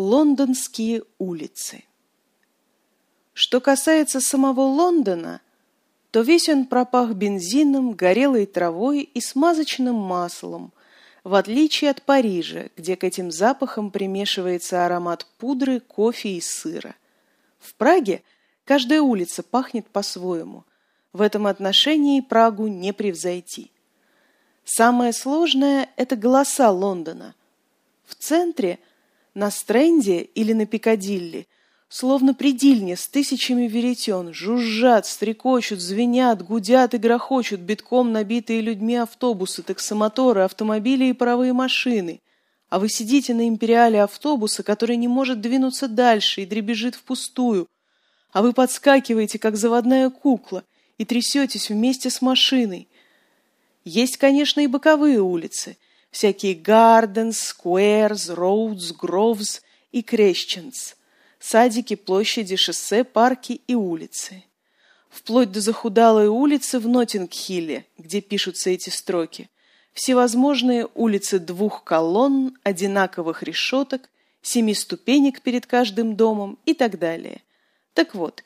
Лондонские улицы Что касается самого Лондона, то весь он пропах бензином, горелой травой и смазочным маслом, в отличие от Парижа, где к этим запахам примешивается аромат пудры, кофе и сыра. В Праге каждая улица пахнет по-своему. В этом отношении Прагу не превзойти. Самое сложное – это голоса Лондона. В центре – на Стрэнде или на Пикадилли, словно предильня с тысячами веретен, жужжат, стрекочут, звенят, гудят и грохочут битком набитые людьми автобусы, таксомоторы, автомобили и паровые машины. А вы сидите на империале автобуса, который не может двинуться дальше и дребезжит впустую. А вы подскакиваете, как заводная кукла, и трясетесь вместе с машиной. Есть, конечно, и боковые улицы – всякие гарденс, скверс, роудс, гровс и крещенс, садики, площади, шоссе, парки и улицы. Вплоть до захудалой улицы в Ноттингхилле, где пишутся эти строки, всевозможные улицы двух колонн, одинаковых решеток, семи ступенек перед каждым домом и так далее. Так вот,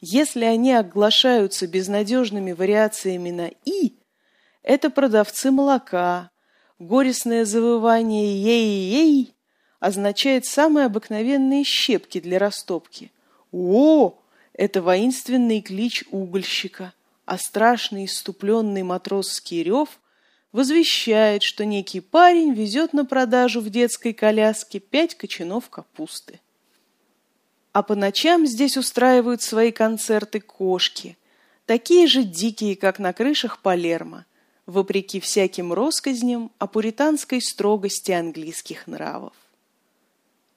если они оглашаются безнадежными вариациями на «и», это продавцы молока, Горестное завывание «ей-ей» означает самые обыкновенные щепки для растопки. «О!» – это воинственный клич угольщика, а страшный иступленный матросский рев возвещает, что некий парень везет на продажу в детской коляске пять кочанов капусты. А по ночам здесь устраивают свои концерты кошки, такие же дикие, как на крышах Палермо – вопреки всяким россказням о пуританской строгости английских нравов.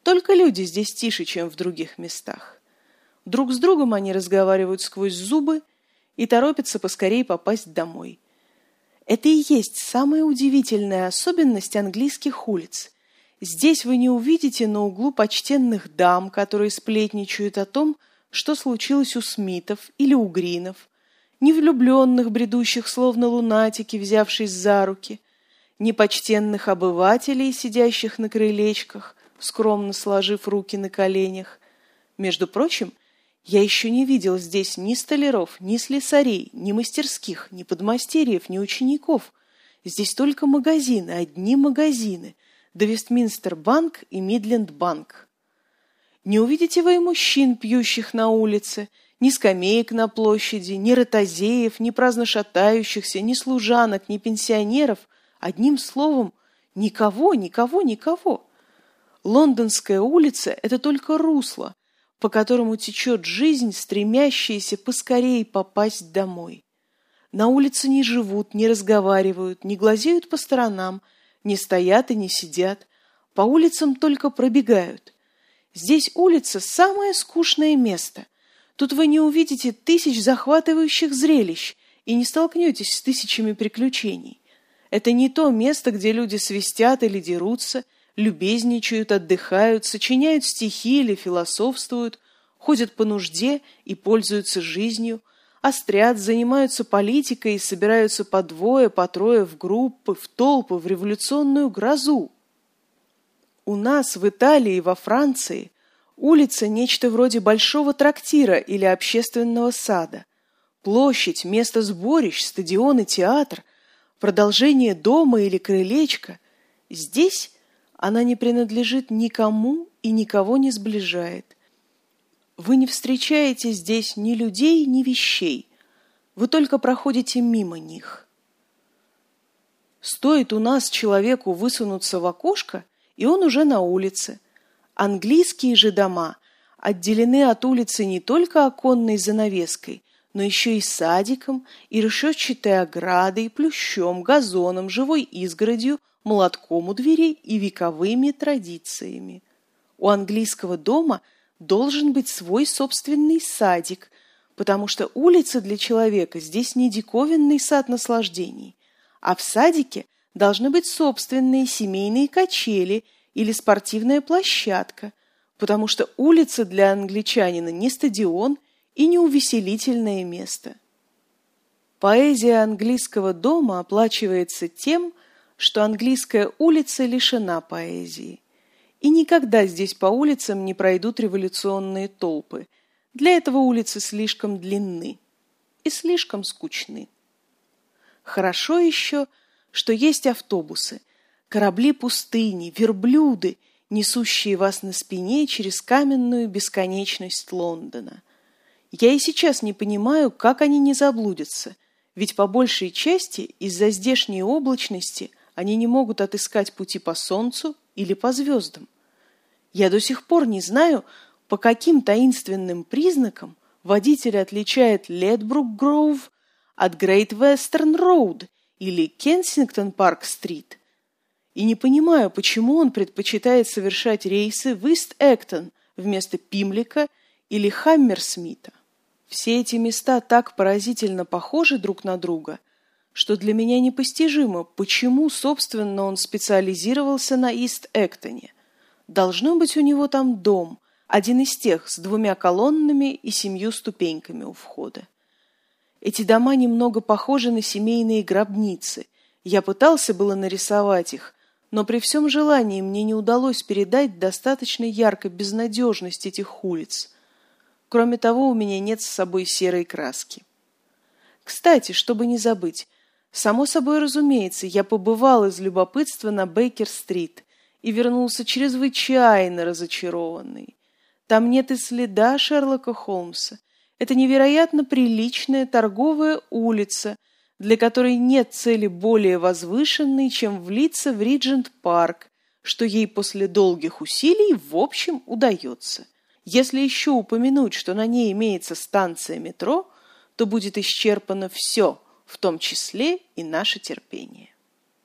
Только люди здесь тише, чем в других местах. Друг с другом они разговаривают сквозь зубы и торопятся поскорее попасть домой. Это и есть самая удивительная особенность английских улиц. Здесь вы не увидите на углу почтенных дам, которые сплетничают о том, что случилось у Смитов или у Гринов, ни влюбленных, бредущих словно лунатики, взявшись за руки, ни почтенных обывателей, сидящих на крылечках, скромно сложив руки на коленях. Между прочим, я еще не видел здесь ни столяров, ни слесарей, ни мастерских, ни подмастерьев, ни учеников. Здесь только магазины, одни магазины, да Вестминстер-банк и Мидленд-банк. Не увидите вы и мужчин, пьющих на улице, ни скамеек на площади, ни ротозеев, ни праздно шатающихся, ни служанок, ни пенсионеров. Одним словом, никого, никого, никого. Лондонская улица – это только русло, по которому течет жизнь, стремящаяся поскорее попасть домой. На улице не живут, не разговаривают, не глазеют по сторонам, не стоят и не сидят. По улицам только пробегают. Здесь улица – самое скучное место – Тут вы не увидите тысяч захватывающих зрелищ и не столкнетесь с тысячами приключений. Это не то место, где люди свистят или дерутся, любезничают, отдыхают, сочиняют стихи или философствуют, ходят по нужде и пользуются жизнью, острят, занимаются политикой и собираются по двое, по трое в группы, в толпы, в революционную грозу. У нас в Италии и во Франции Улица – нечто вроде большого трактира или общественного сада. Площадь, место сборищ, стадион и театр, продолжение дома или крылечко. Здесь она не принадлежит никому и никого не сближает. Вы не встречаете здесь ни людей, ни вещей. Вы только проходите мимо них. Стоит у нас человеку высунуться в окошко, и он уже на улице – Английские же дома отделены от улицы не только оконной занавеской, но еще и садиком, и решетчатой оградой, плющом, газоном, живой изгородью, молотком у дверей и вековыми традициями. У английского дома должен быть свой собственный садик, потому что улица для человека здесь не диковинный сад наслаждений, а в садике должны быть собственные семейные качели – или спортивная площадка, потому что улица для англичанина не стадион и не увеселительное место. Поэзия английского дома оплачивается тем, что английская улица лишена поэзии. И никогда здесь по улицам не пройдут революционные толпы. Для этого улицы слишком длинны и слишком скучны. Хорошо еще, что есть автобусы, корабли пустыни, верблюды, несущие вас на спине через каменную бесконечность Лондона. Я и сейчас не понимаю, как они не заблудятся, ведь по большей части из-за здешней облачности они не могут отыскать пути по солнцу или по звездам. Я до сих пор не знаю, по каким таинственным признакам водитель отличает Ледбрук-Гроув от Грейт Вестерн Роуд или Кенсингтон Парк-Стрит. И не понимаю, почему он предпочитает совершать рейсы в Ист-Эктон вместо Пимлика или Хаммерсмита. Все эти места так поразительно похожи друг на друга, что для меня непостижимо, почему, собственно, он специализировался на Ист-Эктоне. Должно быть у него там дом, один из тех с двумя колоннами и семью ступеньками у входа. Эти дома немного похожи на семейные гробницы. Я пытался было нарисовать их, но при всем желании мне не удалось передать достаточно ярко безнадежность этих улиц. Кроме того, у меня нет с собой серой краски. Кстати, чтобы не забыть, само собой разумеется, я побывал из любопытства на Бейкер-стрит и вернулся чрезвычайно разочарованный. Там нет и следа Шерлока Холмса. Это невероятно приличная торговая улица – для которой нет цели более возвышенной, чем влиться в Риджент-парк, что ей после долгих усилий в общем удается. Если еще упомянуть, что на ней имеется станция метро, то будет исчерпано все, в том числе и наше терпение.